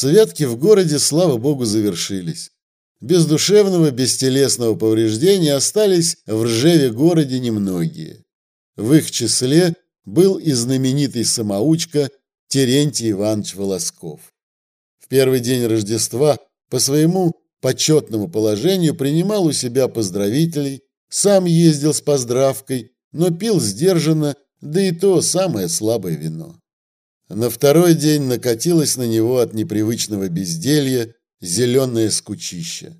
Святки в городе, слава богу, завершились. Без душевного, бестелесного повреждения остались в Ржеве городе немногие. В их числе был и знаменитый самоучка Терентий Иванович Волосков. В первый день Рождества по своему почетному положению принимал у себя поздравителей, сам ездил с поздравкой, но пил сдержанно, да и то самое слабое вино. На второй день накатилось на него от непривычного безделья зеленое скучище.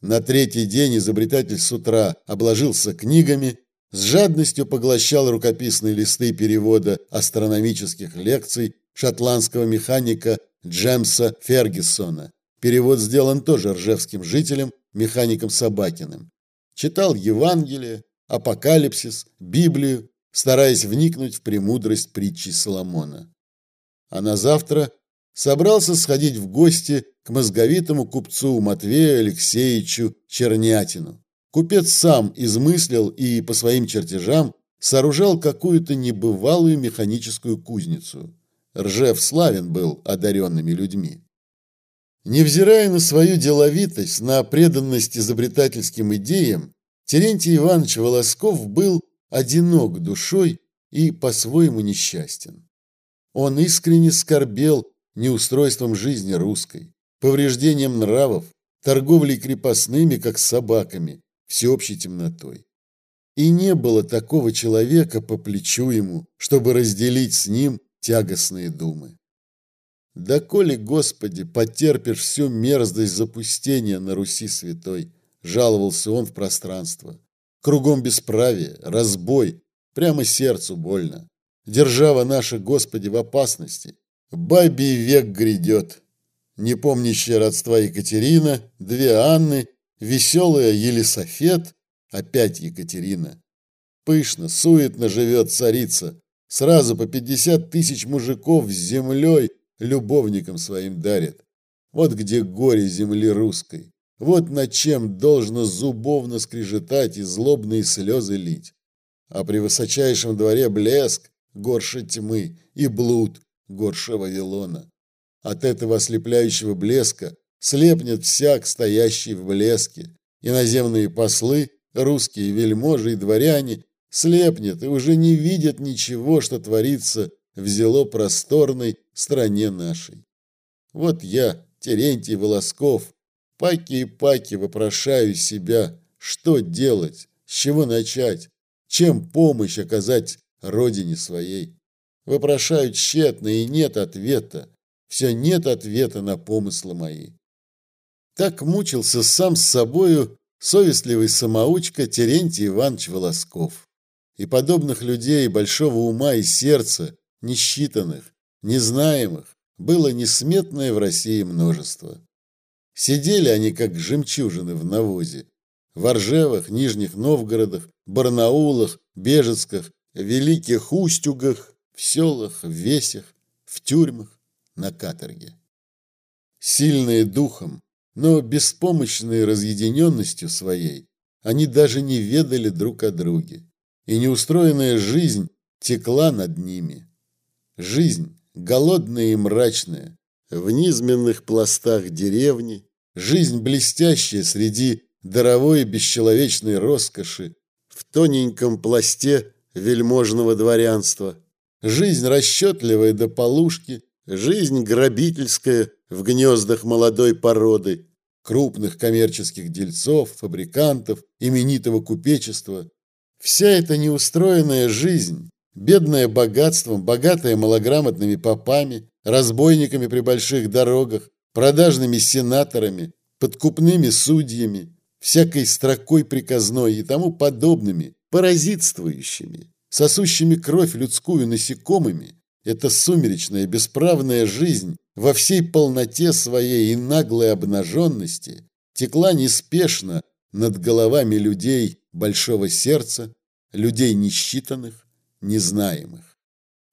На третий день изобретатель с утра обложился книгами, с жадностью поглощал рукописные листы перевода астрономических лекций шотландского механика Джемса Фергюсона. Перевод сделан тоже ржевским жителем, механиком Собакиным. Читал Евангелие, Апокалипсис, Библию, стараясь вникнуть в премудрость притчи Соломона а на завтра собрался сходить в гости к мозговитому купцу Матвею Алексеевичу Чернятину. Купец сам измыслил и по своим чертежам сооружал какую-то небывалую механическую кузницу. Ржев славен был одаренными людьми. Невзирая на свою деловитость, на преданность изобретательским идеям, Терентий Иванович Волосков был одинок душой и по-своему несчастен. Он искренне скорбел неустройством жизни русской, повреждением нравов, торговлей крепостными, как собаками, всеобщей темнотой. И не было такого человека по плечу ему, чтобы разделить с ним тягостные думы. Да коли, Господи, потерпишь всю мерзость запустения на Руси святой, жаловался он в пространство. Кругом бесправие, разбой, прямо сердцу больно. Держава наша, Господи, в опасности. Бабий век грядет. Непомнящая родства Екатерина, две Анны, веселая Елисофет, опять Екатерина. Пышно, суетно живет царица. Сразу по пятьдесят тысяч мужиков с землей любовникам своим дарит. Вот где горе земли русской. Вот над чем должно зубовно скрежетать и злобные слезы лить. А при высочайшем дворе блеск, горше тьмы, и блуд горше Вавилона. От этого ослепляющего блеска слепнет всяк, стоящий в блеске. Иноземные послы, русские вельможи и дворяне слепнет и уже не видят ничего, что творится в зело просторной стране нашей. Вот я, Терентий Волосков, паки и паки вопрошаю себя, что делать, с чего начать, чем помощь оказать родине своей. Вопрошают тщетно, и нет ответа. Все нет ответа на помыслы мои. Так мучился сам с собою совестливый самоучка Терентий Иванович Волосков. И подобных людей большого ума и сердца, несчитанных, незнаемых, было несметное в России множество. Сидели они, как жемчужины в навозе, в Оржевах, Нижних Новгородах, Барнаулах, Бежецках великих устюгах, в селах, в весях, в тюрьмах, на каторге. Сильные духом, но беспомощные разъединенностью своей, они даже не ведали друг о друге, и неустроенная жизнь текла над ними. Жизнь, голодная и мрачная, в низменных пластах деревни, жизнь блестящая среди даровой бесчеловечной роскоши, в тоненьком пласте вельможного дворянства, жизнь расчетливая до полушки, жизнь грабительская в гнездах молодой породы, крупных коммерческих дельцов, фабрикантов, именитого купечества. Вся эта неустроенная жизнь, бедная богатством, богатая малограмотными попами, разбойниками при больших дорогах, продажными сенаторами, подкупными судьями, всякой строкой приказной и тому подобными, паразитствующими, сосущими кровь людскую насекомыми, эта сумеречная бесправная жизнь во всей полноте своей и наглой обнаженности текла неспешно над головами людей большого сердца, людей несчитанных, незнаемых.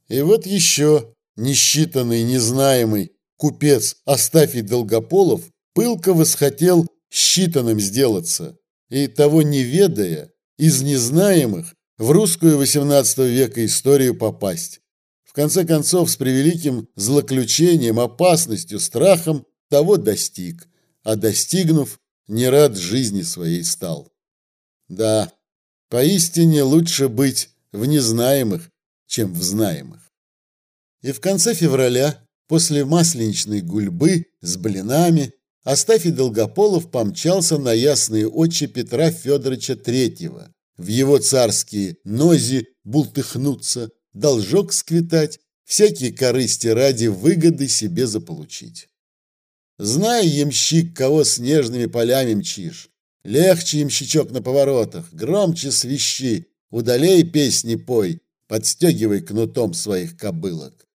И вот еще несчитанный, незнаемый купец Астафий Долгополов пылко восхотел считанным сделаться, и того не ведая, из незнаемых в русскую XVIII века историю попасть. В конце концов, с превеликим злоключением, опасностью, страхом того достиг, а достигнув, не рад жизни своей стал. Да, поистине лучше быть в незнаемых, чем в знаемых. И в конце февраля, после масленичной гульбы с блинами, Астафий Долгополов помчался на ясные очи Петра Федоровича Третьего, в его царские нози бултыхнуться, должок сквитать, всякие корысти ради выгоды себе заполучить. Знай, ямщик, кого снежными полями мчишь, легче ямщичок на поворотах, громче свищи, удалей песни пой, подстегивай кнутом своих кобылок.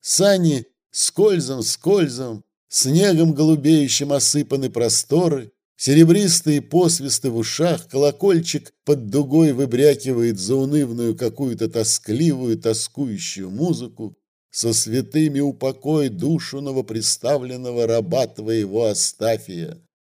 Сани скользом-скользом, снегом голубеющим осыпаны просторы, серебристые посвисты в ушах, колокольчик под дугой выбрякивает заунывную какую-то тоскливую, тоскующую музыку, со святыми упокой душу новоприставленного раба твоего Астафия.